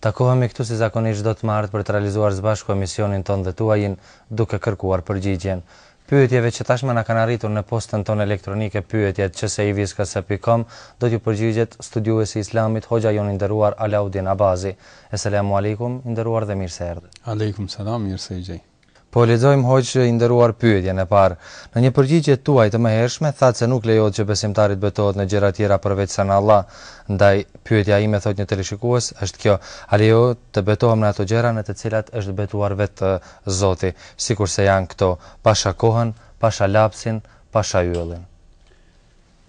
Takohemi këtu si zakonisht çdo të martë për të realizuar së bashku emisionin tonë dhe tuajin, duke kërkuar përgjigjen. Pyetjeve që tashmë na kanë arritur në postën tonë elektronike pyetjet@qsivisks.com do t'ju përgjigjet studiuesi i Islamit hoxha jonë i nderuar Alaudin Abazi. Eselamu Alejkum, i nderuar dhe mirë se erdhe. Alejkum selam, mirë se i gjej. Po e lexojmë hoxhë i nderuar pyetjen e parë. Në një përgjigje tuaj të mëhershme thatë se nuk lejohet që besimtari të betohet në gjëra tjera përveç se në Allah. Ndaj, pyetja ime thotë një teleshikues është kjo, a lejohet të betohem në ato gjëra në të cilat është betuar vetë Zoti, sikurse janë këto, pasha kohën, pasha lapsin, pasha yllin.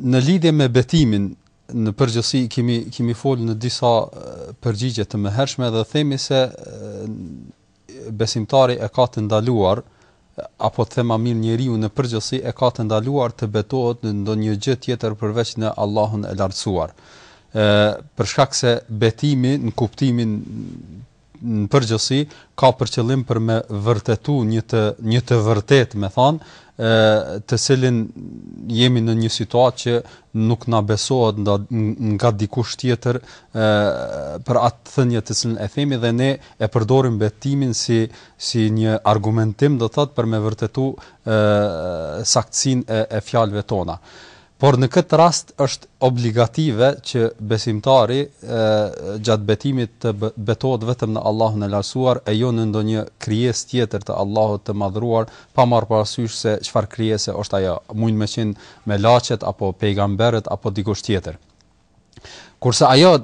Në lidhje me betimin, në përgjithësi kemi kemi folur në disa përgjigje të mëhershme dhe themi se besimtari e ka të ndaluar apo të them ma mirë njeriu në përgjithësi e ka të ndaluar të betohet në ndonjë gjë tjetër përveç në Allahun e Lartësuar. Ë për shkak se betimi në kuptimin në përgjithësi ka për qëllim për me vërtetu një të një të vërtetë, me thanë, ë të cilin jemi në një situatë që nuk na besohet nga, nga dikush tjetër ë për atë thënie të cilën e themi dhe ne e përdorim betimin si si një argumentim do thot për me vërtetu ë saktësinë e, e fjalëve tona. Por në këtë rast është obligative që besimtari gjatë betimit të betohet vetëm në Allahun e Lartësuar e jo në ndonjë krijesë tjetër të Allahut të Madhëruar, pa marrë parasysh se çfarë krijese është ajo, mund me qenë melaqet apo pejgamberët apo dikush tjetër. Kurse ajo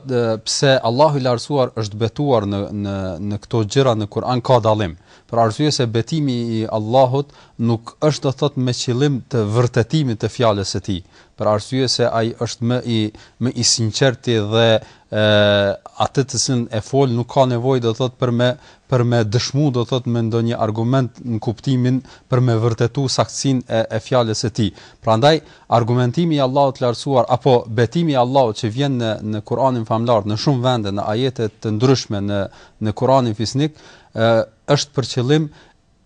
pse Allahu i lartësuar është betuar në në në këto gjëra në Kur'an ka dallim. Për arsye se betimi i Allahut nuk është do të thotë me qëllim të vërtetimit të fjalës së tij, për arsye se ai është më i më i sinqerti dhe ë atë të cilën e fol nuk ka nevojë do të thotë për me për me dëshmu do të thotë me ndonjë argument në kuptimin për me vërtetu saktësinë e, e fjalës së tij. Prandaj Argumentimi i Allahut të Lartësuar apo betimi i Allahut që vjen në në Kur'anin Famëlartë në shumë vende në ajete të ndryshme në në Kur'anin Fisnik ë është për qëllim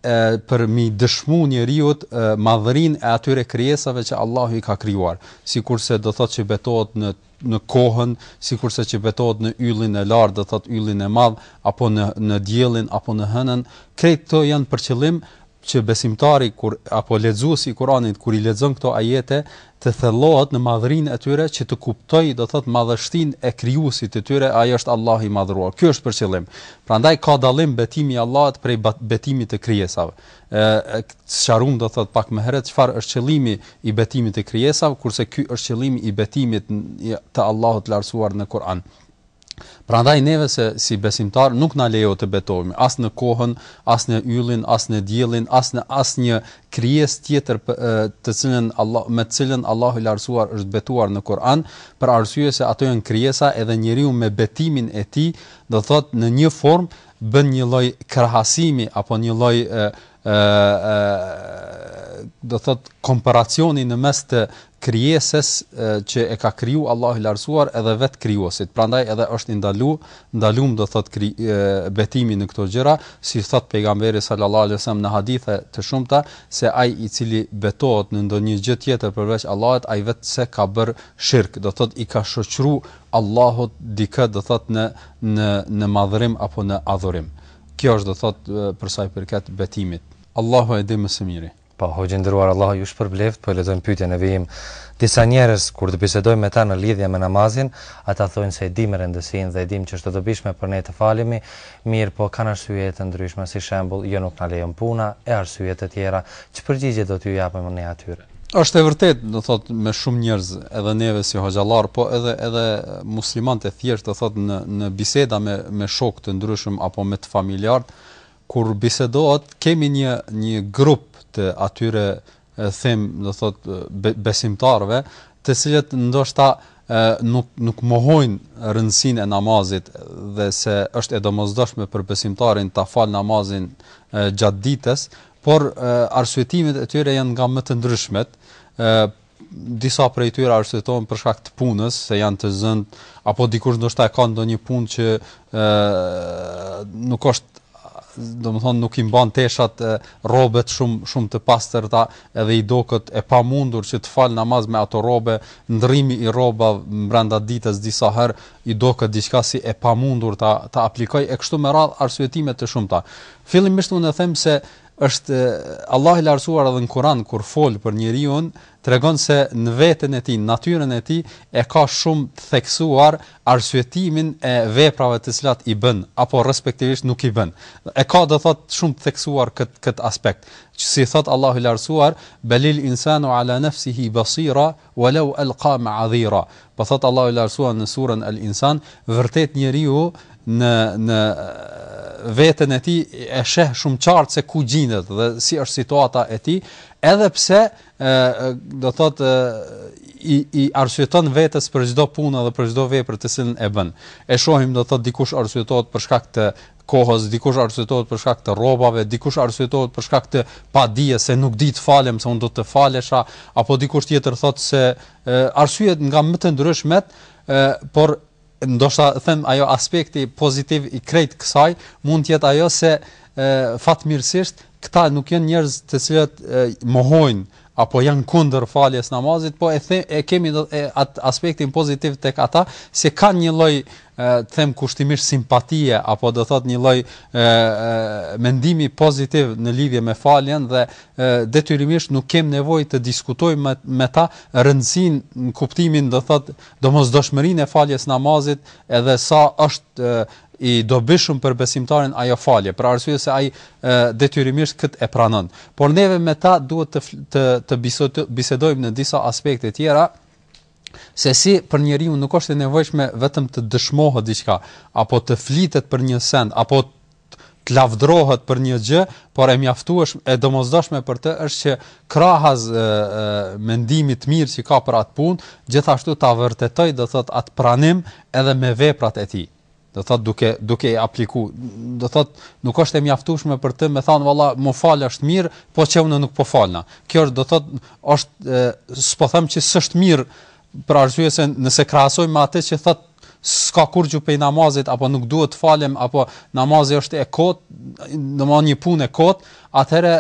e për me i dëshmu njeriut madhërinë e atyre krijesave që Allahu i ka krijuar, sikurse do thotë që betohet në në kohën, sikurse që betohet në yllin e lartë, do të thotë yllin e madh, apo në në diellin apo në hënën, krejt këto janë për qëllim që besimtari kur apo lexuesi i Kuranit kur i lexon këto ajete të thellohet në madhërinë e tyre që të kuptojë do thot madhështinë e krijuesit të tyre ai është Allahu i madhëruar ky është për qëllim prandaj ka dallim betimi i Allahut prej betimit të krijesave e sqaruam do thot pak më herët çfarë është qëllimi i betimit të krijesave kurse ky është qëllimi i betimit të Allahut të lartësuar në Kur'an. Prandaj neve se si besimtar nuk na lejohet të betohemi as në kohën, as në yllin, as në diellin, as në asnjë krijesë tjetër të cilën Allah me të cilën Allahu i lartësuar është betuar në Kur'an, për arsye se ato janë krijesa edhe njeriu me betimin e tij, do thot në një formë bën një lloj krahasimi apo një lloj ë ë do thot komparacioni në mes të krijesës që e ka kriju Allahu i lartësuar edhe vet krijuesit. Prandaj edhe është i ndalu, ndalum do thot kri, e, betimi në këto gjëra, si thot pejgamberi sallallahu alajhi wasallam në hadithe të shumta se ai i cili betohet në ndonjë gjë tjetër përveç Allahut, ai veç se ka bër shirk, do thot i ka shoqëru Allahut dikë do thot në në në madhërim apo në adhurim. Kjo është do thot për sa i përket betimit. Allahu e di më së miri. Po, hoxhë i nderuar Allahu ju shpërbleftë, po e lexojmë pyetjen në vijim. Disa njerëz kur të bisedojmë me ta në lidhje me namazin, ata thonë se e dimë rëndësinë dhe e dimë që është e dobishme për ne të falemi, mirëpo kanë arsye të ndryshme, si shembull, jo nuk na lejon puna e arsye të tjera, ç'përgjigje do t'ju japim ne atyre? Është e vërtetë, do thot me shumë njerëz, edhe neve si hoxhallar, po edhe edhe muslimanët e thjeshtë, do thot në në biseda me me shokë të ndryshëm apo me të familjarët, kur bisedohet, kemi një një grup të atyre e them, do thot be, besimtarëve, të cilët ndoshta e, nuk nuk mohojnë rëndësinë e namazit dhe se është e domosdoshme për besimtarin ta fal namazin e, gjatë ditës, Por arsyetimet e tyre janë nga më të ndryshmet, disa prej tyre arsyetohen për shkak të punës, se janë të zënë apo dikush ndoshta e ka ndonjë punë që ë nuk është domethënë nuk i mban teshat rrobet shumë shumë të pastërta edhe i doket e pamundur që të falë namaz me ato rrobe, ndërrimi i rrobave mbranda ditës disa herë i doket diçka si e pamundur ta, ta aplikoj e kështu me radhë arsyetime të shumta. Fillimisht unë them se është Allahu i lartësuar edhe në Kur'an kur fol për njeriun tregon se në veten e tij, në natyrën e tij e ka shumë të theksuar arsyetimin e veprave të cilat i bën apo respektivisht nuk i bën. E ka do thot shumë të theksuar kët kët aspekt. Që si thot Allahu i lartësuar, belil insanu ala nafsihi basira Walau alqa ma'adhira, po thotë Allahu i Lartësuar në surën Al Insan, vërtet njeriu në në veten e tij e sheh shumë qartë se ku gjindet dhe si është situata e tij, edhe pse ë do thotë i i arsyeton vetes për çdo punë dhe për çdo vepër të cilën e bën. E shohim do thotë dikush arsyetohet për shkak të kohës, dikush arsyetohet për shkak të rrobave, dikush arsyetohet për shkak të padijes se nuk di të falem se unë do të falesha, apo dikush tjetër thotë se arsye nga më të ndryshmet, por ndoshta them ajo aspekti pozitiv i krejt kësaj mund të jetë ajo se fatmirësisht këta nuk janë njerëz të cilët mohojnë apo janë kundër faljes namazit po e the e kemi do e atë aspektin pozitiv tek ata se kanë një lloj të them kushtimisht simpatie apo do thot një lloj mendimi pozitiv në lidhje me faljen dhe detyrimisht nuk kem nevojë të diskutojmë me ta rëndësinë në kuptimin do thot domosdoshmërinë e faljes namazit edhe sa është i dobishëm për besimtarin ajo falje, për arsye se ai detyrimisht këtë e pranon. Por neve me ta duhet të të të bisedojmë në disa aspekte të tjera se si për njeriun nuk është e nevojshme vetëm të dëshmohet diçka apo të flitet për një send apo të lavdërohet për një gjë, por e mjaftueshme, e domosdoshme për të është që krahas mendimit të mirë që ka për atë punë, gjithashtu ta vërtetojë, do thot atë pranim edhe me veprat e tij. Do thot duke duke i apliku, do thot nuk është e mjaftueshme për të me thënë valla, me u fal është mirë, po qe unë nuk po falna. Kjo është do thot është s'po them që s'është mirë për arsye se nëse krahasojmë me atë që thot S'ka kurgjë pej namazit apo nuk duhet të falem apo namazi është e kot, domthon një punë e kot, atëherë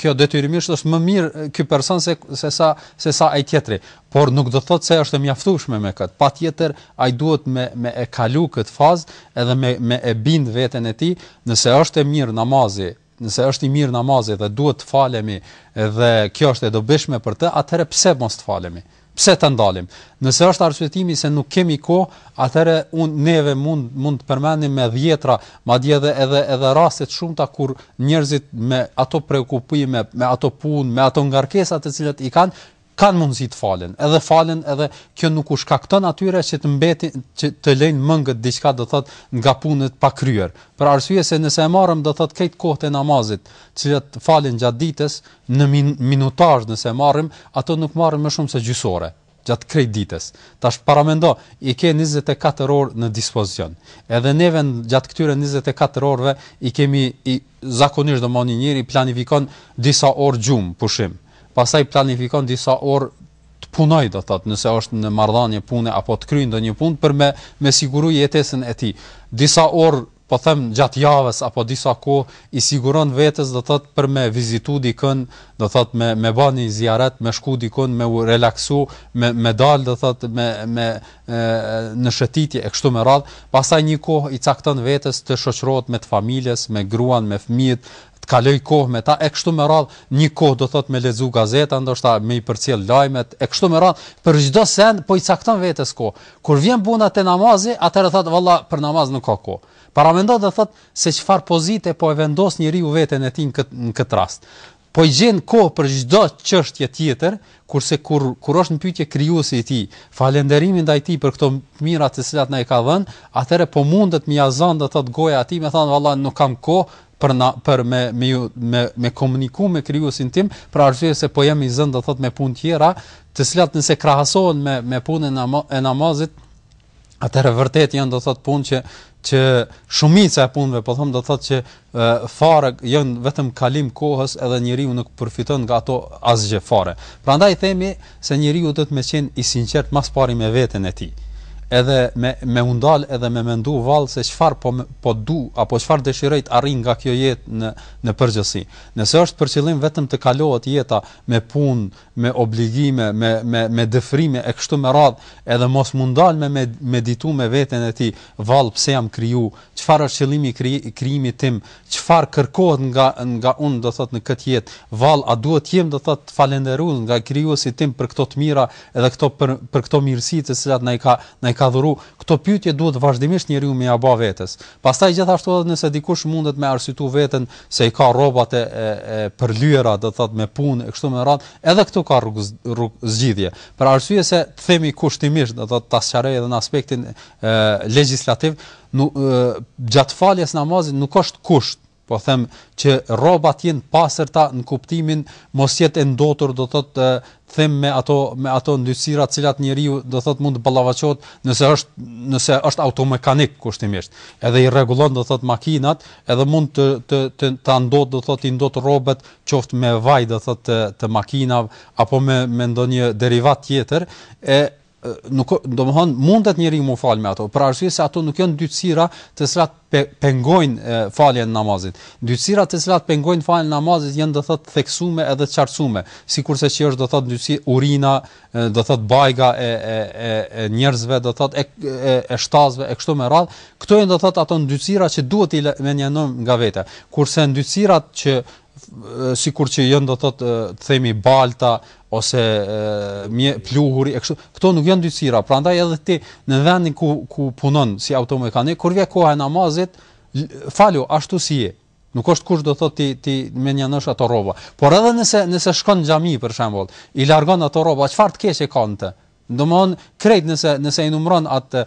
kjo detyrimisht është më mirë ky person se se sa se sa ai tjetri, por nuk do të thotë se është e mjaftueshme me kët. Patjetër ai duhet me me e kalu kët fazë edhe me me e bind veten e tij, nëse është e mirë namazi nëse është i mirë namazi dhe duhet të falemi dhe kjo është e dobishme për të, atëherë pse mos të falemi? Pse ta ndalim? Nëse është arsyetimi se nuk kemi kohë, atëherë un neve mund mund të përmendim me dhjetra, madje edhe edhe edhe raste të shumta kur njerëzit me ato preokupime, me ato punë, me ato ngarkesa të cilat i kanë, kanë mundësi të falen, edhe falen edhe kjo nuk u shkakton atyre që të mbeti që të lejnë mëngët diçka do thot nga punët pa kryer. Për arsye se nëse e marrëm do thot krejt kohët e namazit, të cilat falen gjatë ditës në min, minutazh nëse e marrim, ato nuk marrin më shumë se gjysë ore gjatë krejt ditës. Tash paramendo, i ke 24 orë në dispozicion. Edhe neve gjatë këtyre 24 orëve i kemi i zakonisht domethënë njeri planifikon disa orë gjumë pushim. Pastaj planifikon disa orë të punojë, do të thotë, nëse është në marrëdhënie pune apo të kryejë ndonjë punë për me me siguru jetesën e tij. Disa orë po them gjatë javës apo disa kohë i siguron vetes do thot për me vizitu dikën, do thot me me ba një ziaret, me shku dikun, me u relaksu, me me dal do thot me me e, në shëtitje e kështu me radh, pastaj një kohë i cakton vetes të shoqërohet me të familjes, me gruan, me fëmijët, të kaloj kohë me ta e kështu me radhë, një kohë do thotë me lexu gazeta, ndoshta me i përcjell lajmet e kështu me radhë, për çdo send po i cakton vetes kohë. Kur vjen puna te namazi, atëherë thotë valla për namaz nuk ka kohë. Paramendo do thotë se çfarë pozite po e vendos njeriu veten e tij në këtë në këtë rast. Po i gjen kohë për çdo çështje tjetër, kurse kur kur është në pyetje krijuesi i tij, falënderimi ndaj tij për këto të mira të cilat na i ka dhënë, atëherë po mundet me ia zanë do thotë goja e tij me thonë valla nuk kam kohë, për na për me me ju me me komuniku me krijuesin tim për arsye se po jam i zënë do thot me punë tjera të cilat nëse krahasohen me me punën e namazit atëherë vërtet janë do thot punë që që shumica e punëve po them do thot që fare janë vetëm kalim kohës edhe njeriu nuk përfiton nga ato asgjë fare prandaj themi Se njeriu duhet me qenë i sinqert mas pari me veten e tij. Edhe me me u ndal edhe me mendu vallë se çfarë po po du apo çfarë dëshiroj të arrij nga kjo jetë në në përgjithësi. Nëse është për qëllim vetëm të kalohet jeta me punë, me obligime, me me me dëfrime e kështu me radhë edhe mos mu ndal me me meditu me veten e tij vallë pse jam kriju, Çfarë është qëllimi i krijimit tim? Çfarë kërkohet nga nga unë do thotë në këtë jetë? Vallë a duhet të jem do thotë falënderues ndaj krijuesit tim për këto të mira edhe këto për për këto mirësi të cilat na i ka na i ka dhuru? Këto pyetje duhet vazhdimisht njeriu me ia bë vetes. Pastaj gjithashtu edhe nëse dikush mundet me arsyetu veten se i ka rrobat e e, e përlyera do thotë me punë e kështu me radhë, edhe këtu ka rrugë rrugë zgjidhje. Për arsye se të themi kushtimisht do thotë ta sqaroj edhe në aspektin legjislativ nuk gjatë faljes namazit nuk është kusht po them që rrobat t'jenë pastërta në kuptimin mos jetë e ndotur do thotë të them me ato me ato ndytësira të cilat njeriu do thotë mund të ballafaqohet nëse është nëse është automekanik kushtimisht edhe i rregullon do thotë makinat edhe mund të të të ta ndot do thotë i ndot rrobat qoftë me vaj do thotë të, të makinave apo me me ndonjë derivat tjetër e nuk domthon mundet njeriu mu fal me ato për arsye se ato nuk janë ndytësira të cilat pe, pengojnë faljen e namazit ndytësira të cilat pengojnë faljen e namazit janë do thot theksume edhe qartësume sikurse që është do thot ndytësi urina do thot bajga e e e, e njerëzve do thot e e, e shtazve e kështu me radh këto janë do thot ato ndytësira që duhet t'i mënjanojmë nga vete kurse ndytësirat që sikur që janë do të thotë të themi balta ose me pluhuri e kështu këto nuk janë ndytësira prandaj edhe ti në vendin ku ku punon si automekanik kur vjen koha e namazit falu ashtu si je nuk është kusht do të thotë ti t'i mënjanosh ato rroba por edhe nëse nëse shkon në xhami për shembull i largon ato rroba çfarë të keqe ka në të Domthon krejt nëse nëse i numëron atë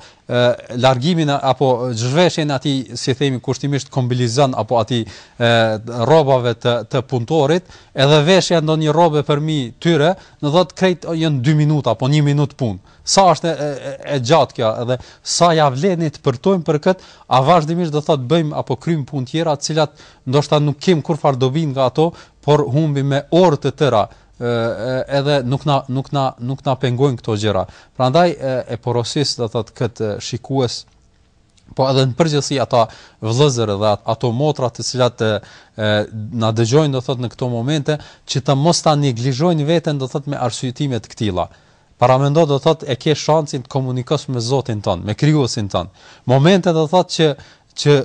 largimin apo zhveshjen e atij, si themi kushtimisht kombinezon apo atij rrobave të të punëtorit, edhe veshja e ndonjë rrobe përmi tyre, do thot krejt janë 2 minuta apo 1 minutë punë. Sa është e, e, e gjatë kjo edhe sa ia vlen të përtojmë për kët, a vazhdimisht do thot bëjmë apo kryjm punë tjera, të cilat ndoshta nuk kem kurfar dobi nga ato, por humbim me orë të tëra edhe nuk na nuk na nuk na pengojnë këto gjëra. Prandaj e, e porosis do thot kët shikues po edhe në përgjithësi ata vëllezër dhe ato motra të cilat e, na dëgjojnë do thot në këto momente që të mos ta neglizhojnë veten do thot me arsyetime të këtilla. Paramendo do thot e ke shancin të komunikosh me Zotin tonë, me krijuesin tonë. Momente do thot që që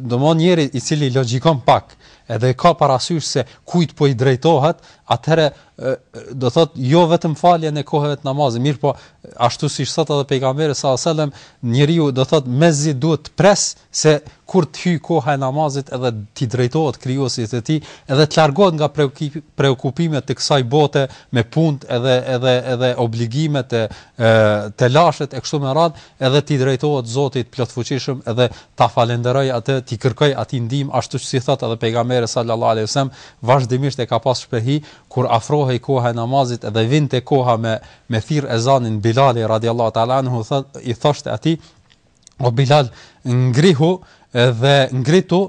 domon njeriu i cili logjikon pak edhe ka parasysh se kujt po i drejtohet, atëherë do thot jo vetëm faljen e kohëve të namazit, mirëpo ashtu siç thotë edhe pejgamberi alejhi selam, njeriu do thot mezi duhet të presë se kur të hyjë koha e namazit edhe t'i drejtohet krijuesit të tij, edhe të largohet nga preokupimet e kësaj bote me punë edhe edhe edhe obligimet e telashet e kështu me radhë, edhe t'i drejtohet Zotit të Plotfuqishëm edhe ta falënderojë Atë, t'i kërkojë Atij ndihmë, ashtu si thotë edhe Pejgamberi sallallahu alejhi ve sellem, vazhdimisht e ka pas shprehi, kur afrohej koha e namazit edhe vinte koha me me thirr ezanin Bilali radijallahu teala anhu thotë, i thoshte atij, O Bilal, ngrihu dhe ngritu,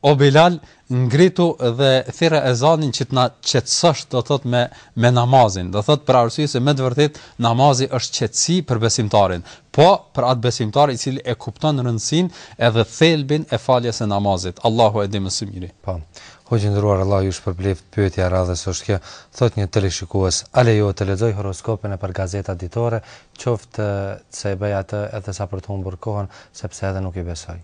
O Bilal, ngritu dhe thirre ezanin që të na qetësosh, do thot me me namazin, do thot për arsye se me të vërtetë namazi është qetësi për besimtarin. Po, për atë besimtar i cili e kupton rëndësinë edhe thelbin e faljes së namazit. Allahu e di më së miri. Po. Hoxhë i nderuar, Allahu ju shpërbleftë. Pyetja e radhës është kjo, thotë një teleshikues, a lejohet të lexoj horoskopin nëpër gazetat ditore, qoftë se e bëj atë edhe sa për të humbur kohën, sepse edhe nuk i besoj.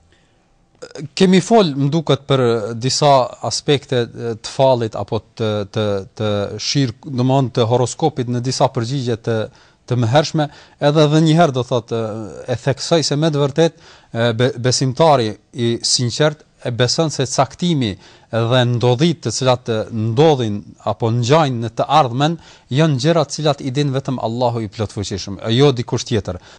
Kemi fol, më duket për disa aspekte të fallit apo të të të shirë, domthon të horoskopit në disa përgjigje të të mëhershme, edhe edhe një herë do thotë e theksoj se me të vërtetë besimtari i sinqertë e beson se caktimi dhe ndodhitë të cilat ndodhin apo ngjajnë në të ardhmen janë gjëra të cilat i din vetëm Allahu i plotfuqishëm, jo dikush tjetër.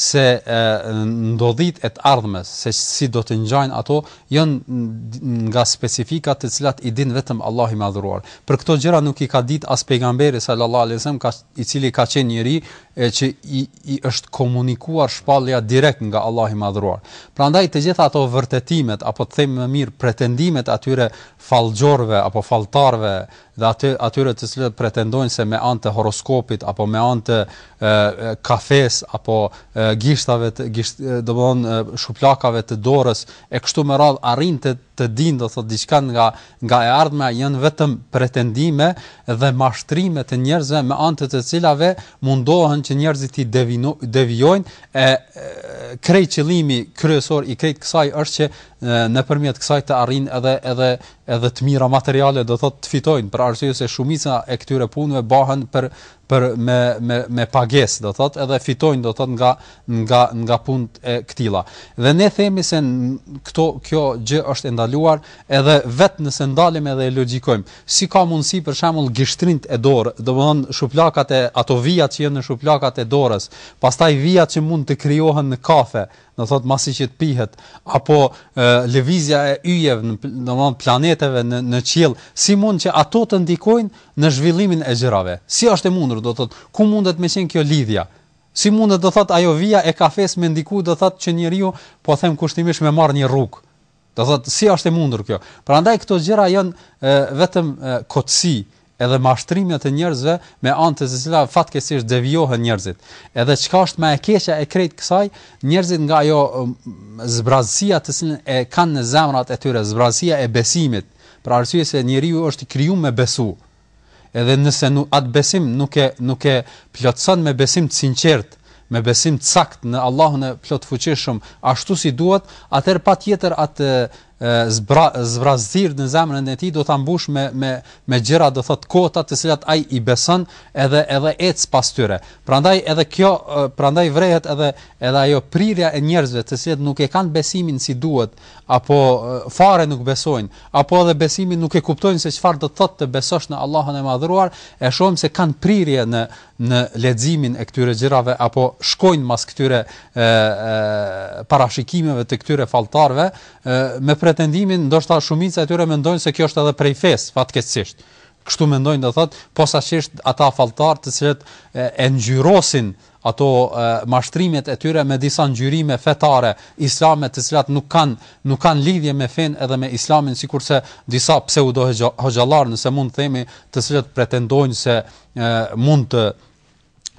se ndodhitë e të ardhmes, se si do të ngjajnë ato, janë nga specifika të cilat i din vetëm Allahu i Madhëruar. Për këto gjëra nuk i ka ditë as Pejgamberi sallallahu alejhi wasallam, i cili ka qenë njeri që i, i është komunikuar shpallja direkt nga Allahu i Madhëruar. Prandaj të gjitha ato vërtetimet apo të them më mirë pretendimet atyre fallxhorëve apo falltarëve dhe atyre të cilët pretendojnë se me anë të horoskopit apo me anë të kafesë apo gishtave të gisht domethënë shuplakave të dorës e kështu me radh arrin të të dinë do thotë diçka nga nga e ardhmja janë vetëm pretendime dhe mashtrime te njerëzve me anë të të cilave mundohen që njerëzit t'i devijojnë e krejt qëllimi kryesor i krejt kësaj është që nëpërmjet kësaj të arrin edhe edhe edhe të mira materiale do thotë të fitojnë për arsye se shumica e këtyre punëve bëhen për për me me me pagesë do thotë edhe fitojnë do thotë nga nga nga punët e këtilla. Dhe ne themi se këto kjo gjë është e ndaluar edhe vet nëse ndalim edhe e logjikojmë. Si ka mundësi për shembull gishtrinjtë e dorë, domethënë shuplakat e ato vijat që janë në shuplakat e dorës, pastaj vijat që mund të krijohen në kafe, do thotë masi që të pihet, apo e, lëvizja e yjeve, në, domethënë planeteve në në qiell, si mund që ato të ndikojnë në zhvillimin e gjërave? Si është e mundur, do thotë, ku mundet me qenë kjo lidhja? Si mundet do thotë ajo vija e kafes me ndiku do thotë që njeriu po them kushtimisht me marr një rrugë Do thot si është e mundur kjo? Prandaj këto gjëra janë vetëm kotësi edhe mashtrime të njerëzve me anë të të cilave fatkeqësisht devijohen njerëzit. Edhe çka është më e keqja e krejt kësaj, njerëzit nga ajo zbrazësia të cilën e kanë në zemrat e tyre, zbrazësia e besimit, për arsye se njeriu është i krijuar me besu. Edhe nëse nu, atë besim nuk e, nuk e plotëson me besim të sinqertë, me besim të saktë në Allahun e Plotfuqishëm, ashtu si duhet, atëherë patjetër atë zbra, zbrazir në zemrën e tij do ta mbush me me me gjëra do thot kota të cilat ai i beson edhe edhe ec pas tyre. Prandaj edhe kjo prandaj vrehet edhe edhe ajo prirja e njerëzve të cilët nuk e kanë besimin si duhet, apo fare nuk besojnë, apo edhe besimin nuk e kuptojnë se çfarë do të thotë të besosh në Allahun e Madhëruar, e shohim se kanë prirje në në leximin e këtyre gjërave apo shkojnë mas këtyre ë parashikimeve të këtyre falltarëve me pretendimin ndoshta shumica e tyre mendojnë se kjo është edhe prej fesë fatkeqësisht. Kështu mendojnë do thotë posaçërisht ata falltarë të cilët e, e ngjyrosin ato mashtrimet e tyre me disa ngjyrime fetare islame të cilat nuk kanë nuk kanë lidhje me fenë edhe me islamin sikurse disa pseudo hoxhallarë nëse mund të themi të cilët pretendojnë se mund të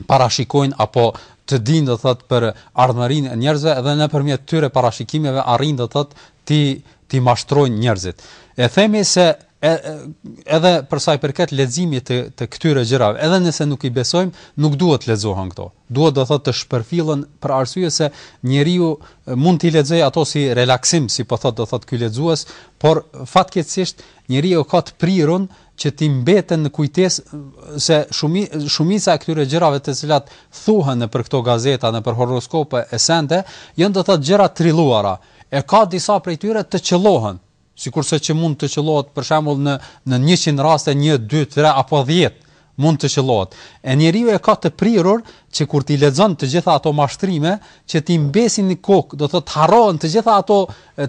parashikojnë apo të dinë do thot për ardhmërinë e njerëzve dhe nëpërmjet tyre parashikimeve arrijnë do thot t'i t'i mashtrojnë njerëzit. E themi se edhe për sa i përket leximit të të këtyre gjërave, edhe nëse nuk i besojmë, nuk duhet të lexohen këto. Duhet do thotë të shpërfillen për arsye se njeriu mund t'i lexojë ato si relaksim, si po thotë do thotë ky lexues, por fatkeqësisht njeriu ka të prirun që t'i mbeten në kujtesë se shumi, shumica e këtyre gjërave të cilat thuhen nëpër këto gazeta, nëpër horoskope e sende, janë do të thotë gjëra trilluara. E ka disa prej tyre të qëllohen, Sikurse që mund të qëllohet për shembull në në njëqind raste një, dy, tre apo dhjetë mund të qëllohet. E njeriu e ka të prirur që kur t'i lexon të gjitha ato mashtrime, që t'i mbesin në kokë, do të thotë harrohen të gjitha ato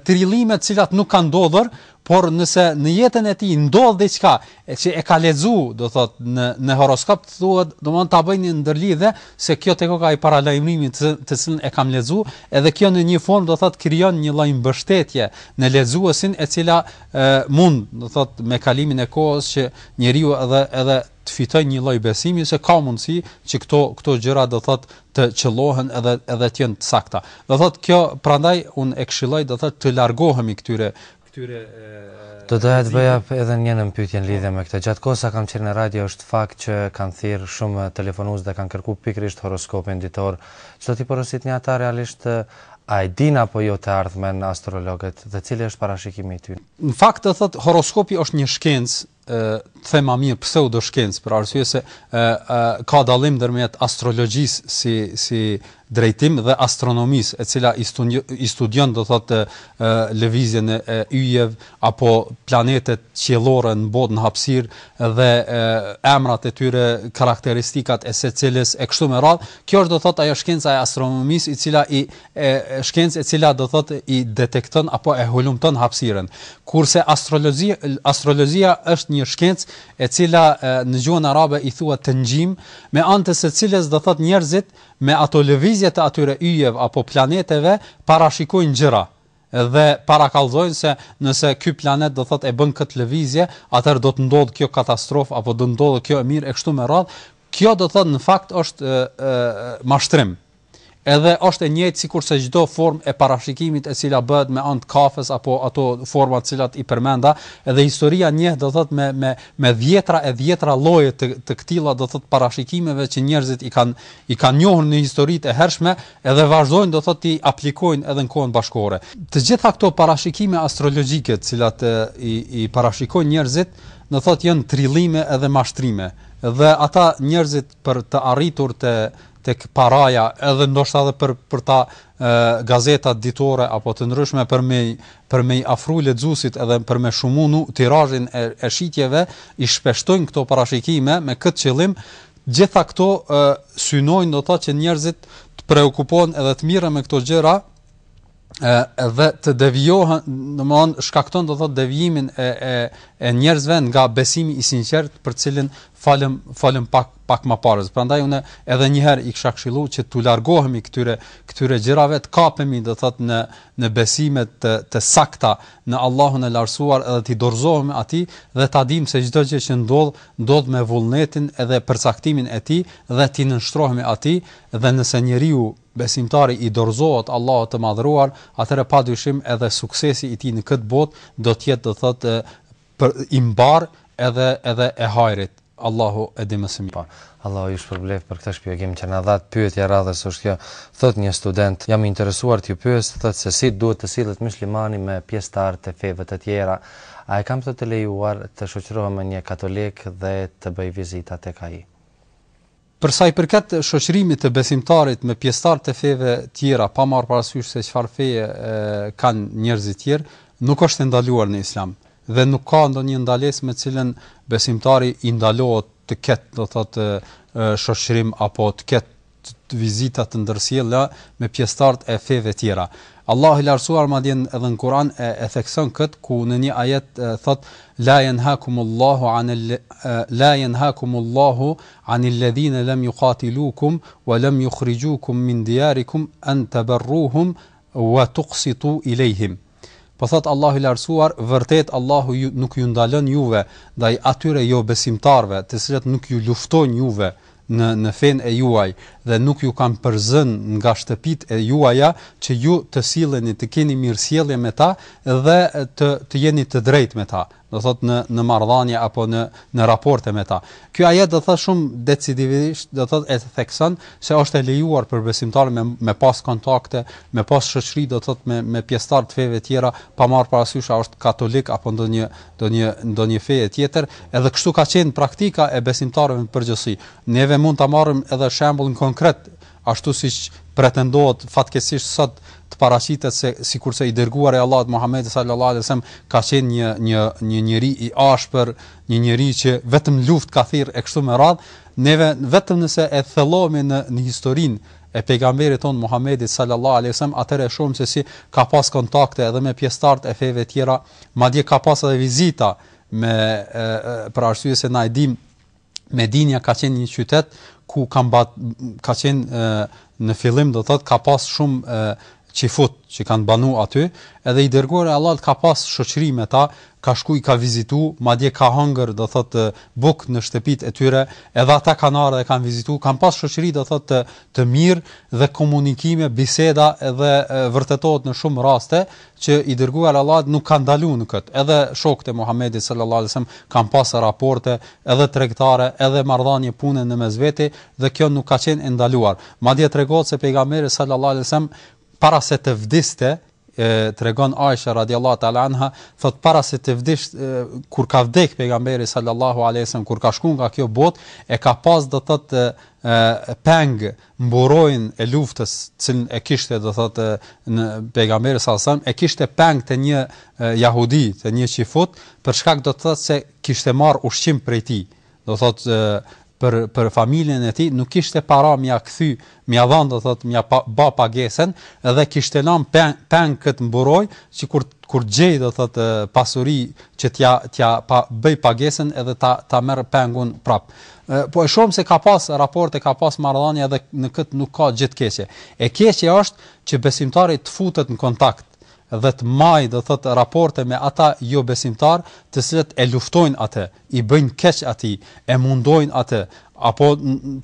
trillime të cilat nuk kanë ndodhur, por nëse në jetën e tij ndodh diçka e që e ka lexu do thot në në horoskop të thuhet domthon ta bëj një ndërlidhe se kjo te ka ai paralajmërimi të, të cilën e kam lexu edhe kjo në një formë do thot krijon një lloj mbështetje në lexuesin e cila e, mund do thot me kalimin e kohës që njeriu edhe edhe të fitoj një lloj besimi se ka mundësi që këto këto gjëra do thot të qëllohen edhe edhe të jenë të sakta. Do thot kjo prandaj un e këshilloj do thot të largohemi këtyre Do doja të bëja edhe një nënpyetje në lidhje me këtë. Gjatë kohës sa kam qenë në radio është fakt që kanë thirr shumë telefonues dhe kanë kërku pikërisht horoskopin ditor. Ç'do t'i porositnit ata realisht a e dinë apo jo të ardhmen astrologët dhe cili është parashikimi i tyre? Në fakt do thotë horoskopi është një shkencë të them më mirë pseudoshkencë për arsye se ë ë ka dallim ndërmjet astrologjisë si si drejtim dhe astronomisë e cila i, studio, i studion do thotë lëvizjen e yjeve apo planetet qiellore në botë në hapësirë dhe e, emrat e tyre, karakteristikat e secilës e kështu me radhë. Kjo është do thotë ajo shkenca e astronomisë i cila i e shkencë e cila do thotë i detekton apo e hulumton hapësirën. Kurse astrologjia astrologjia është një shkencë e cila e, në gjuhën arabe i thuhet tenxhim, me anë të së cilës do thotë njerëzit me ato lëvizje të atyre yjeve apo planeteve parashikojnë gjëra dhe parakallëzojnë se nëse ky planet do thotë e bën këtë lëvizje, atëherë do të ndodhë kjo katastrofë apo do ndodhë kjo e mirë e kështu me radhë. Kjo do thotë në fakt është e, e, mashtrim. edhe është e njëjtë sikurse çdo formë e parashikimit e cila bëhet me anë të kafes apo ato forma të cilat i përmenda, edhe historia njeh do thotë me me me dhjetra e dhjetra lloje të të këtilla do thotë parashikimeve që njerëzit i kanë i kanë njohur në historitë e hershme, edhe vazhdojnë do thotë ti aplikojnë edhe në kohën bashkëkohore. Të gjitha këto parashikime astrologjike të cilat i i parashikojnë njerëzit, do thotë janë trillime edhe mashtrime edhe ata njerëzit për të arritur të tek paraja edhe ndoshta edhe për për ta gazetat ditore apo të ndryshme për me për me i afru lexuesit edhe për me shumunu tirazhin e, e shitjeve i shpeshtojnë këto parashikime me këtë qëllim të gjitha këto synojnë do të thotë që njerëzit të preokupohen edhe të merren me këto gjëra ë dhe të devijohen, domthonë shkakton do thotë devijimin e e e njerëzve nga besimi i sinqertë për të cilin folëm folëm pak pak më parë. Prandaj unë edhe një herë i kisha këshilluar që t'u largohemi këtyre këtyre gjërave, të kapemi do thotë në në besime të të sakta në Allahun e Lartësuar edhe t'i dorëzohemi atij dhe ta dimë se çdo gjë që ndodh, ndodh me vullnetin edhe përcaktimin e tij dhe t'i nënshtrohemi atij dhe nëse njeriu besimtari i dorëzohet Allahut të Madhëruar, atëherë padyshim edhe suksesi i tij në këtë botë do të jetë do të thotë për i mbarë edhe edhe e hajrit. Allahu e di më së miri. Allahu ju shpërbleftë për këtë shpjegim që na dhatë. Pyetja e radhës është kjo, thotë një student, jam i interesuar t'ju pyes, thotë se si duhet të sillet myslimani me pjesëtarë të feve të tjera. A e kam të të lejuar të shoqërohem me një katolik dhe të bëj vizita tek ai? Për sa i përket shoqërimit të besimtarit me pjesëtarët e feve tjera, pa marrë parasysh se çfarë feje kanë njerëzit tjerë, nuk është e ndaluar në Islam dhe nuk ka ndonjë ndalesë me të cilën besimtarit i ndalohet të ketë, do të thotë, shoqërim apo të ketë vizita të ndërsjella me pjesëtarët e feve tjera. Allahu i lartësuar madje edhe në Kur'an e, e thekson kët ku në një ajet thot la yanhakumullahu anil la yanhakumullahu Anil ledhine lem yuqatilukum wa lem yukhrijukum min diyarikum an tabarruhum wa tuqsitu ilejhim. Po thotë Allahu i Lartësuar, Vërtet Allahu ju, nuk ju ndalon juve, ndaj atyre jobesimtarëve, të cilët nuk ju luftojnë juve në, në fenë e juaj dhe nuk ju kanë përzënë nga shtëpitë e juaja, që ju të silleni të keni mirësjellje me ta dhe të, të jeni të drejtë me ta. do të thotë në në marrëdhënie apo në në raporte me ta. Ky ajet do të thotë shumë decidivisht, do të thotë e thekson se është e lejuar për besimtarin me me pas kontakte, me pas shoqëri, do të thotë me me pjesëtarë të feve tjera, pa marrë parasysh a është katolik apo ndonjë ndonjë ndonjë fe tjetër, edhe kështu ka qenë praktika e besimtarëve në përgjithësi. Neve mund ta marrim edhe shembullin konkret Ashtu siç pretendohet fatkeqësisht sot të paraqitet se sikurse i Dërguari i Allahut Muhamedi sallallahu alejhi ve sellem ka qenë një një një njeri i ashpër, një njeri që vetëm luftë ka thirrë e kështu me radhë, neve vetëm nëse e thellohemi në në historinë e pejgamberit tonë Muhamedit sallallahu alejhi ve sellem atëherë e shohim se si ka pas kontakte edhe me pjesëtarët e feve tjera, madje ka pas edhe vizita me për arsye se ne e dimë Medinja ka qenë një qytet ku ka mbat ka qenë në fillim do thot ka pas shumë çifut që kanë banu aty, edhe i dërguari i Allahut ka pas shoqëri me ta, ka shku i ka vizitu, madje ka hangër do thot buk në shtëpitë e tyre, edhe ata kanë ardh edhe kanë vizitu, kanë pas shoqëri do thot të, të mirë dhe komunikime, biseda edhe vërtetohet në shumë raste që i dërguari i Allahut nuk ka ndalu në këtë, edhe shokët e Muhamedit sallallahu alejhi ve sellem kanë pas raporte edhe tregtare edhe marrëdhënie pune në mes veti dhe kjo nuk ka qenë e ndaluar. Madje tregohet se pejgamberi sallallahu alejhi ve sellem para se të vdiste, e tregon Aisha radhiyallahu ta'ala anha, thot para se të vdi kur ka vdek pejgamberi sallallahu alejhi ve sellem kur ka shku nga kjo botë, e ka pas do thot peng mburojën e luftës të cilën e kishte do thotë në pejgamberi sallallahu alaihi wasallam e kishte peng te një jahudi te një çifut për shkak do të thotë se kishte marr ushqim prej tij do thotë për për familjen e tij nuk kishte para me ia kthy me ia dhan do thotë me ia ba pagesën dhe kishte lan peng, peng kët mburojë që kur të gjejë do thot pasuri që t'ja t'ja pa bëj pagesën edhe ta ta merr pengun prap. Po e shohim se ka pas raporte, ka pas marrëdhënie edhe në këtë nuk ka gjë të keqe. E keqja është që besimtari të futet në kontakt dhe të majë, do thotë, raporte me ata jo besimtar, të cilët e luftojnë atë, i bëjnë keq atij, e mundojnë atë, apo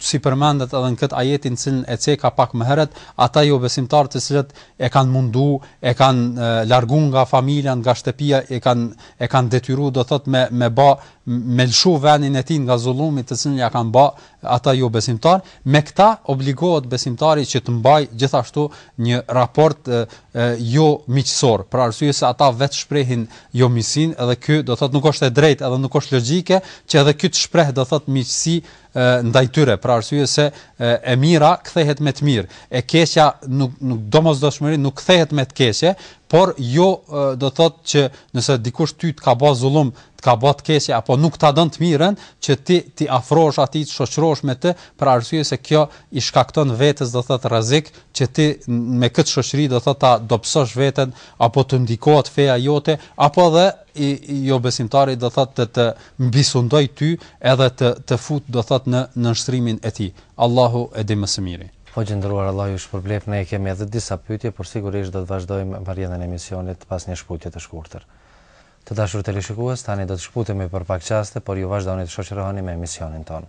si përmendet edhe në këtë ajetin të cilin e ceka pak më herët, ata jo besimtar të cilët e kanë mundu, e kanë largu nga familja, nga shtëpia, e kanë e kanë detyruar do thotë me me ba me lshu venin e tij nga zullumi të cilin ja kanë ba ata jo besimtar, me këta obligohet besimtari që të mbaj gjithashtu një raport e, e, jo miqësor, për arsye se ata vetë shprehin jo miqësinë, edhe ky do thotë nuk është e drejtë, edhe nuk është logjike që edhe ky të shpreh do thotë miqësi ndaj tyre, për arsye se e mira kthehet me të mirë, e keqja nuk nuk domosdoshmëri nuk kthehet me të keqe, por jo do të thotë që nëse dikush ty të ka bë zullum, të ka bë të keqe apo nuk ta don të mirën, që ti t'i afrohesh atij, të shoqërohesh me të, për arsye se kjo i shkakton vetes do të thotë rrezik që ti me këtë shoqëri do të thotë ta dobësosh veten apo të ndikohet feja jote, apo dhe i jo besimtari do thotë të të mbisundoj ty edhe të të fut do thot në nënshtrimin e tij Allahu e di më së miri. Hoxhë i nderuar Allahu ju shpërbleftë ne kemi edhe disa pyetje por sigurisht do të vazhdojmë me rrjedhën e emisionit pas një shkëputje të shkurtër. Të dashur teleshikues tani do të shkëputemi për pak çaste por ju vazhdoni të shoqëroheni me emisionin tonë.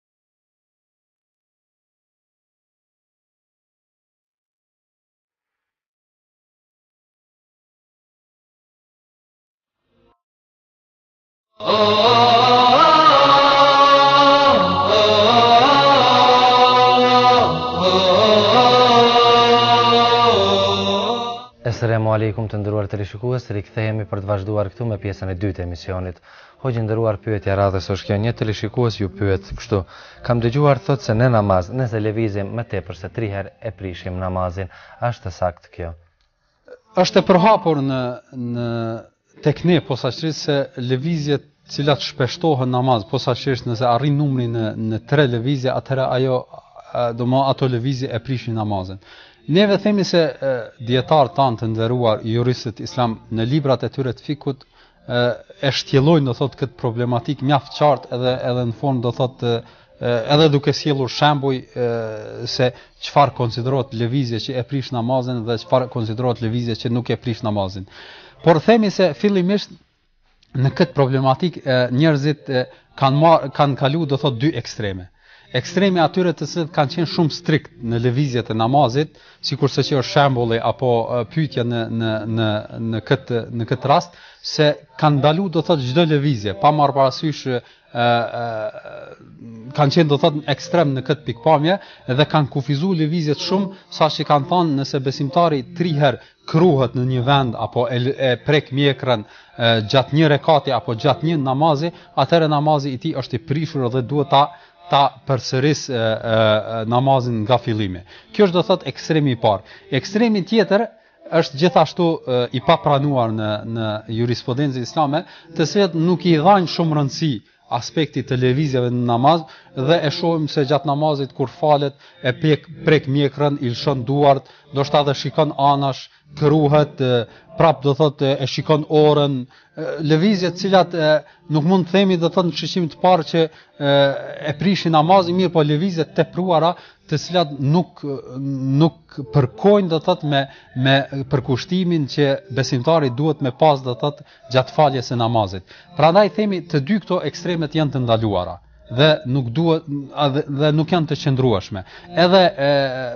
Eselamu alejkum të nderuar teleshikues, rikthehemi për të vazhduar këtu me pjesën e dytë të emisionit. Hoxhë i nderuar pyetja e radhës është kjo një teleshikues ju pyet kështu kam dëgjuar thotë se në namaz nëse lëvizim më tepër se tri herë e prishim namazin a është e saktë kjo? Është e përhapur në në tek ne posaçërisht se lëvizjet të cilat shpeshtohen në namaz posaçërisht nëse arrin numrin në në tre lëvizje atëherë ajo do më ato lëvizje e prishin namazin. Ne vetë themi se dijetarët tanë të nderuar juristët islam në librat e tyre të fikhut e shtjellojnë do thot kët problematik mjaft qartë edhe edhe në fund do thot edhe duke sjellur shembuj se çfarë konsiderohet lëvizje që e prish namazin dhe çfarë konsiderohet lëvizje që nuk e prish namazin. Por themi se fillimisht në kët problematik njerëzit kanë kanë kalu do thot dy ekstreme. Ekstremi i atyre të cilët kanë qenë shumë strikt në lëvizjet e namazit, sikurse që është shembulli apo pyetja në në në në këtë në këtë rast se kanë ndalu do thotë çdo lëvizje pa marr parasysh ë kanë qenë do thotë ekstrem në këtë pikpamje dhe kanë kufizuar lëvizjet shumë saqë kanë thënë nëse besimtari 3 herë kruhet në një vend apo e, e prek mjekrën gjatë një rekati apo gjatë një namazi, atëherë namazi i tij është i prishur dhe duhet ta ta përsëris e, e, namazin nga fillimi. Kjo është do thot ekstremi i parë. Ekstremi tjetër është gjithashtu e, i papranuar në në jurisprudencën islame, të cilët nuk i dhanë shumë rëndësi aspektit të lëvizjeve në namaz dhe e shohim se gjatë namazit kur falet e prek prek mjekrën i lshon duart ndoshta edhe shikon anash kruhet prap do thotë e shikon orën lëvizje të cilat e, nuk mund të themi do thotë në shikim të parë që e, e prishin namazin mirëpo lëvizje të tepruara të cilat nuk nuk përkojnë do thotë me me përkushtimin që besimtari duhet me pas do thotë gjatë faljes së namazit. Prandaj themi të dy këto ekstremet janë të ndaluara dhe nuk duhet dhe nuk janë të qëndrueshme. Edhe e,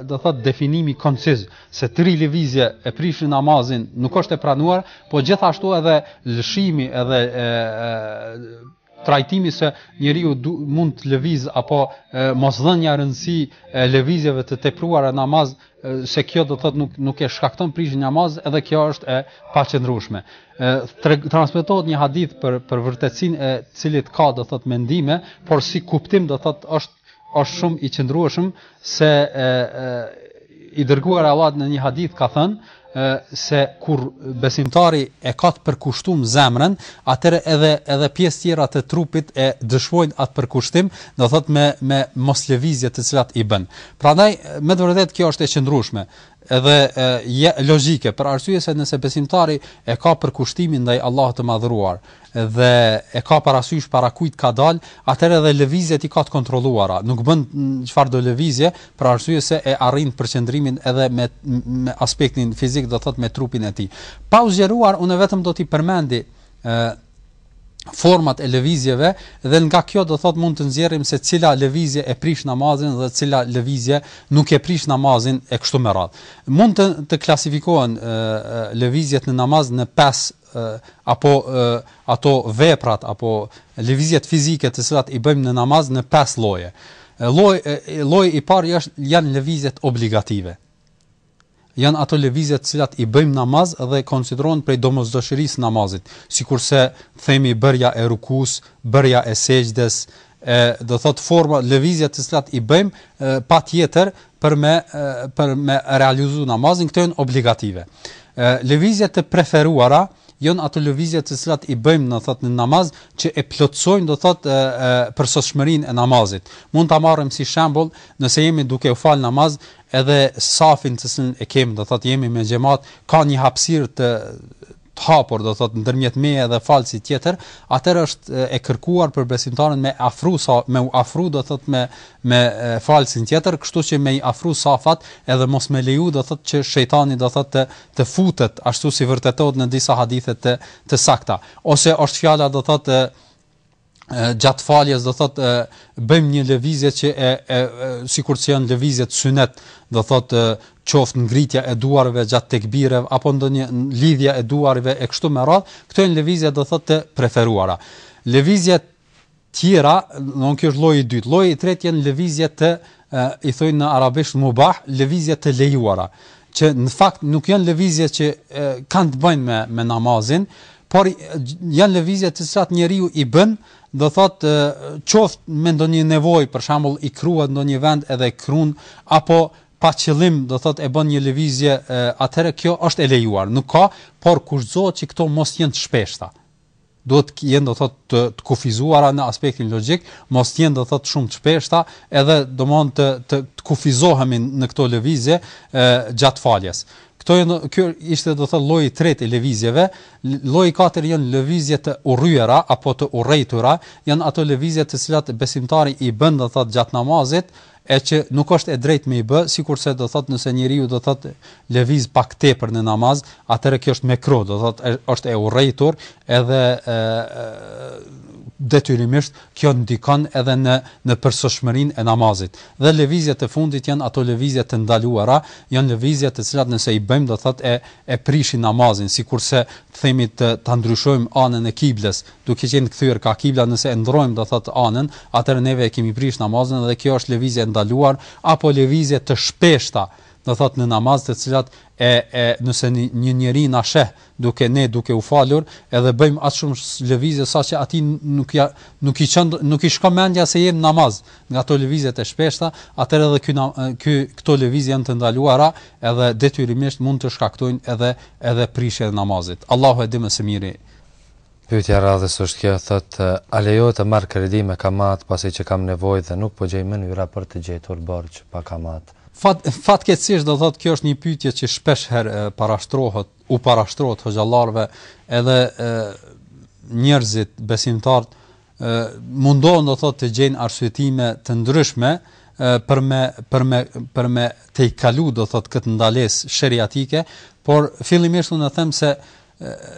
do thot definimi konciz se tri lëvizje e prishin namazin nuk është e pranuar, po gjithashtu edhe lëshimi edhe e, e, trajtimi se njeriu du, mund të lëviz apo e, mosdhënja rëndësi e lëvizjeve të tepruara namaz se kjo do thotë nuk nuk e shkakton prishjen namaz edhe kjo është e paqëndrueshme. Ë transmetohet një hadith për për vërtetësinë e të cilit ka do thotë mendime, por si kuptim do thotë është është shumë i qëndrueshëm se e, e, i dërguar i Allahut në një hadith ka thënë e, se kur besimtari e ka të përkushtum zemrën, atëherë edhe, edhe pjesë tjera të trupit e dëshmojnë atë përkushtim, do thot me, me moslëvizje të cilat i bën. Prandaj, me të vërtet kjo është e qëndrueshme. edhe e logjike për arsye se nëse besimtari e ka përkushtimin ndaj Allahut të madhruar dhe e ka parasysh para kujt ka dal, atëherë edhe lëvizjet i ka të kontrolluara, nuk bën çfarëdo lëvizje për arsye se e arrin përqendrimin edhe me, me aspektin fizik, do thot me trupin e tij. Pa u zgjeruar, unë vetëm do t'i përmendi format e lëvizjeve dhe nga kjo do thot mund të nxjerrim se cila lëvizje e prish namazin dhe cila lëvizje nuk e prish namazin e kështu me radhë. Mund të të klasifikohen lëvizjet në namaz në pesë apo e, ato veprat apo lëvizjet fizike të cilat i bëjmë në namaz në pesë lloje. Lloji lloji i parë janë lëvizjet obligative janë ato lëvizje të cilat i bëjmë namaz dhe konsiderohen prej domosdoshërisë së namazit, sikurse themi bërja e rukusë, bërja e sexhdes, e, do të thotë forma lëvizje të cilat i bëjmë e, patjetër për me e, për me realizuar namazin, këto janë obligative. E, lëvizjet e preferuara janë ato lëvizje të cilat i bëjmë do thot në namaz që e plotësojnë do thot e, e, përsosmërinë e namazit. Mund ta marrim si shembull, nëse jemi duke u fal namaz, Edhe safin të cilin e kemi, do thotë jemi me xhemat, ka një hapësirë të të hapur, do thotë ndërmjet meje dhe falësit tjetër, atëherë është e kërkuar për besimtarin me u afru sa me u afru do thotë me me falësin tjetër, kështu që me i afru safat edhe mos me leju do thotë që shejtani do thotë të, të futet ashtu si vërtetohet në disa hadithe të të sakta. Ose është fjala do thotë gjatë faljes do thot e, bëjmë një lëvizje që e, e, e sikur që janë lëvizjet synet do thot e, qoftë ngritja e duarve gjatë tekbireve apo ndonjë lidhja e duarve e kështu me radh këto janë lëvizje do thot të preferuara lëvizje tjera, kjo është lloji i dytë. Lloji i tretë janë lëvizje të i thojnë në arabisht mubah, lëvizje të lejuara, që në fakt nuk janë lëvizje që kanë të bëjnë me me namazin, por janë lëvizje të cilat njeriu i bën, do thot qoftë me ndonjë nevojë, për shembull i kruat ndonjë vend edhe e krun apo pa qëllim, do thot e bën një lëvizje, atëherë kjo është e lejuar. Nuk ka, por kushtohet që këto mos jenë të shpeshta. duhet të jenë do thot të të kufizuara në aspektin logjik, mos të jenë do thot shumë të shpeshta, edhe domthon të të të kufizohemi në këto lëvizje gjatë faljes. Këto janë ky ishte do thot lloji i tretë i lëvizjeve, lloji i katërt janë lëvizje të urryera apo të urrejtura, janë ato lëvizje të cilat besimtari i bën do thot gjatë namazit, e që nuk është e drejtë me i bë, sikurse do thotë nëse njeriu do thotë lëviz pak tepër në namaz, atëherë kjo është mekruh, do thotë është e urrejtur, edhe ë detyrimisht kjo ndikon edhe në në përsosmërinë e namazit. Dhe lëvizjet e fundit janë ato lëvizje të ndaluara, janë lëvizje të cilat nëse i bëjmë do thotë e e prishin namazin, sikurse themi të ta ndryshojmë anën e kiblës, duke qenë kthyer ka kibla nëse e ndrrojmë do thotë anën atëherë neve e kemi prishë namazin dhe kjo është lëvizje e ndaluar apo lëvizje të shpeshta do thotë në namaz të cilat e e nëse një njeri na sheh duke ne duke u falur edhe bëjmë aq shumë lëvizje saqë atij nuk ja nuk i çon nuk i shkon mendja se jemi namaz nga ato lëvizje të shpeshta atëherë edhe ky ky këto lëvizje janë të ndaluara edhe detyrimisht mund të shkaktojnë edhe edhe prishjen e namazit Allahu e di më së miri Pyetja e radhës është kjo, thotë, A lejohet të marr kredi me kamatë pasi që kam nevojë dhe nuk po gjej mënyra për të gjetur borxh pa kamatë? Fat, fatkeqësisht do thotë kjo është një pyetje që shpesh herë parashtrohet, u parashtrohet hoxhallarëve, edhe e, njerëzit besimtarë mundohen do thotë të gjejnë arsyetime të ndryshme për me për me për me e kalu do thotë këtë ndalesë sheriatike, por fillimisht unë them se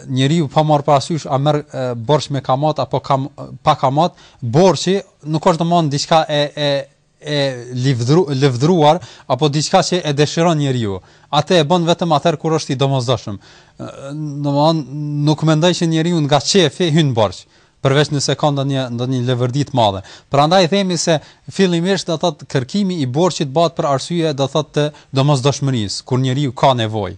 njeriu pa marr parasysh a merr borxh me kamat apo kam pa kamat, borxhi nuk është domethon diçka e e e livdru, lëvdruar apo diçka që e dëshiron njeriu. Atë e bën vetëm atëherë kur është i domosdoshëm. Domthon nuk mendoj që njeriu nga çefi hyn borxh. përveç nëse ka ndonjë ndonjë levërdi të madhe. Prandaj themi se fillimisht do thotë kërkimi i borxhit bëhet për arsye do thotë të domosdoshmërisë, kur njeriu ka nevojë.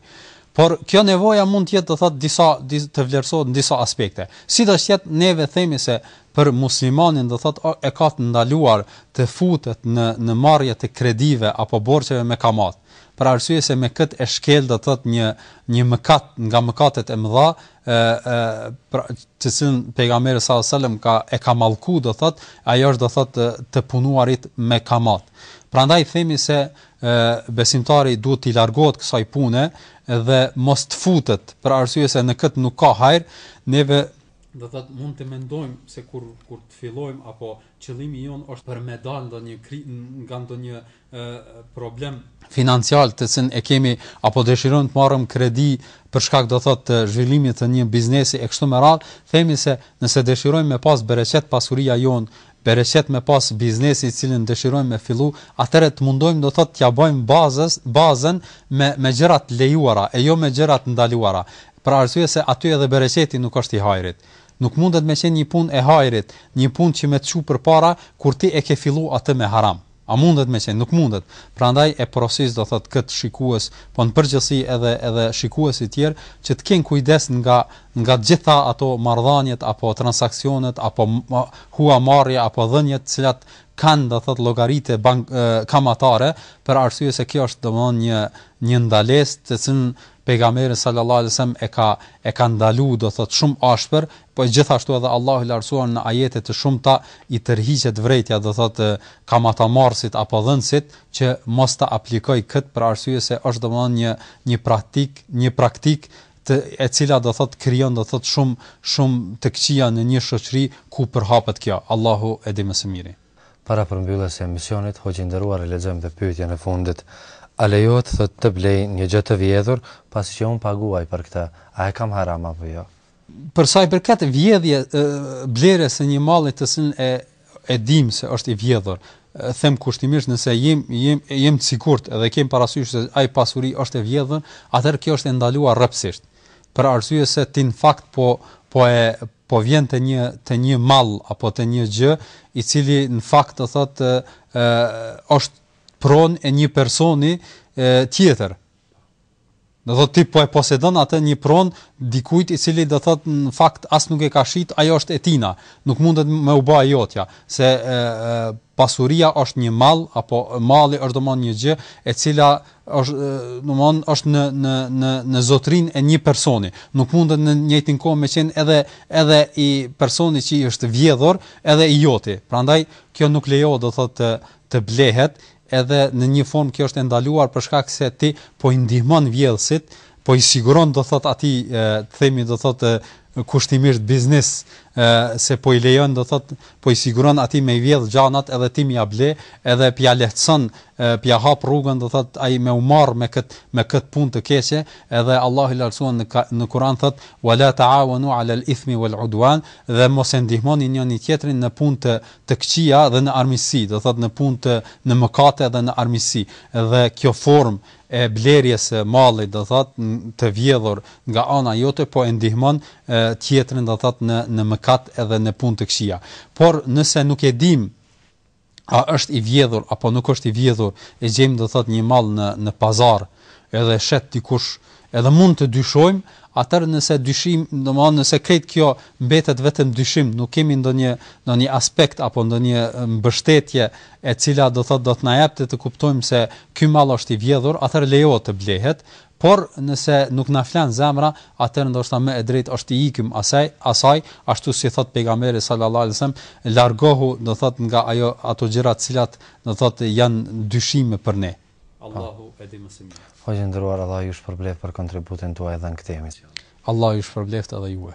Por kjo nevoja mund të jetë do thotë disa të vlerësohet në disa aspekte. Sido që jetë neve themi se për muslimanin do thotë e ka të ndaluar të futet në në marrje të kredive apo borxheve me kamatë. për arsye se me këtë e shkel do të thotë një një mëkat nga mëkatet e mëdha e e për të cilën pejgamberi sallallahu alajhi wasallam ka e ka mallku do thot ajo është do thot të, të punuarit me kamat prandaj themi se e, besimtari duhet të largohet kësaj pune dhe mos të futet për arsye se në këtë nuk ka hajr neve do thot mund të mendojmë se kur kur të fillojmë apo qëllimi jon është për me dal ndonjë kri, nga ndonjë problem financiar të cilin e kemi apo dëshirojmë të marrim kredi për shkak do thotë të zhvillimit të një biznesi e kështu me radhë, themi se nëse dëshirojmë me pas bereqet pasuria jonë, bereqet me pas biznesi i cilin dëshirojmë me fillu, atëherë të mundojmë do thotë t'ia bëjmë bazës, bazën me me gjëra të lejuara e jo me gjëra të ndaluara. Për arsye se aty edhe bereqeti nuk është i hajrit. Nuk mundet me qenë një punë e hajrit, një punë që me të çu përpara kur ti e ke fillu atë me haram. A mundet me qenë? Nuk mundet. Prandaj e porosis do thotë këtë shikues, po në përgjithësi edhe edhe shikuesit tjerë, që të kenë kujdes nga nga të gjitha ato marrëdhëniet apo transaksionet apo huamarrje apo dhënie të cilat kanë do thotë llogari të bank kamatare, për arsye se kjo është domthonë një një ndalesë të cilën Pejgamberi sallallahu alejhi ve sellem e ka e ka ndalu do thot shum ashpër, po gjithashtu edhe Allahu i Lartësuar në ajete të shumta i tërhiqet vrejtja do thot kamatamarrësit apo dhënësit që mos ta aplikoj kët për arsye se është domethën një një prahtik një praktikë e cila do thot krijon do thot shum shum të këqija në një shoqëri ku përhapet kjo Allahu e di më së miri. Para përmbylljes së emisionit, hoxhë i nderuar e lexojmë dhe pyetjen e fundit. A lejohet të të blej një gjë të vjedhur, pasi që unë paguaj për këtë? A e kam haram apo jo? Për sa i përket vjedhje, blerjes së një malli të cilin e e dimë se është i vjedhur, them kushtimisht nëse jemi jemi jemi të sigurt dhe kemi parasysh se ajo pasuri është e vjedhur, atëherë kjo është e ndaluar rreptësisht. Për arsye se ti në fakt po po e po vjen te një te një mall apo te një gjë i cili në fakt do thot ë osht pron e një personi e, tjetër do thot ti po e posedon atë një pron dikujt i cili do thot në fakt as nuk e ka shit ajo është e tina nuk mundet me u ba e jotja se e, e, pasuria është një mall apo malli është domon një gjë e cila është domthon është në në në në zotrin e një personi. Nuk mundet në njëjtin kohë me qenë edhe edhe i personi që i është vjedhur, edhe i joti. Prandaj kjo nuk lejohet do thotë të, të blehet edhe në një formë kjo është e ndaluar për shkak se ti po i ndihmon vjedhësit, po i siguron do thotë atij të themi do thotë kushtimisht biznis se po i lejon do thot po i siguron atij me i vjedh gjanat edhe ti me ia ble edhe po ia lehtëson po ia hap rrugën do thot ai me u marr me kët me kët punë të keqe edhe Allahu i lartësuar në në Kuran thot wa la ta'awanu ala al ithmi wal udwan dhe mos e ndihmoni njëri tjetrin në punë të të këqija dhe në armiqësi do thot në punë të në mëkate dhe në armiqësi dhe kjo formë e blerjes së mallit do thot të vjedhur nga ana jote po e ndihmon tjetrin do thot në në mëkat edhe në punë të këqija por nëse nuk e dim a është i vjedhur apo nuk është i vjedhur e gjejmë do thot një mall në në pazar edhe shet dikush edhe mund të dyshojmë atëherë nëse dyshim, domthonë nëse krejt kjo mbetet vetëm dyshim, nuk kemi ndonjë ndonjë aspekt apo ndonjë mbështetje e cila do thotë do të na japte të kuptojmë se ky mall është i vjedhur, atëherë lejohet të blehet, por nëse nuk na flan zemra, atëherë ndoshta më e drejtë është t'i ikim asaj, asaj, ashtu si thotë pejgamberi sallallahu alaihi wasallam, largohu do thotë nga ajo ato gjëra të cilat do thotë janë dyshime për ne. Allahu e di më së miri. Hoxhë i nderuar, Allahu ju shpërbleftë për kontributin tuaj edhe në këtë. Allahu ju shpërbleftë edhe juve.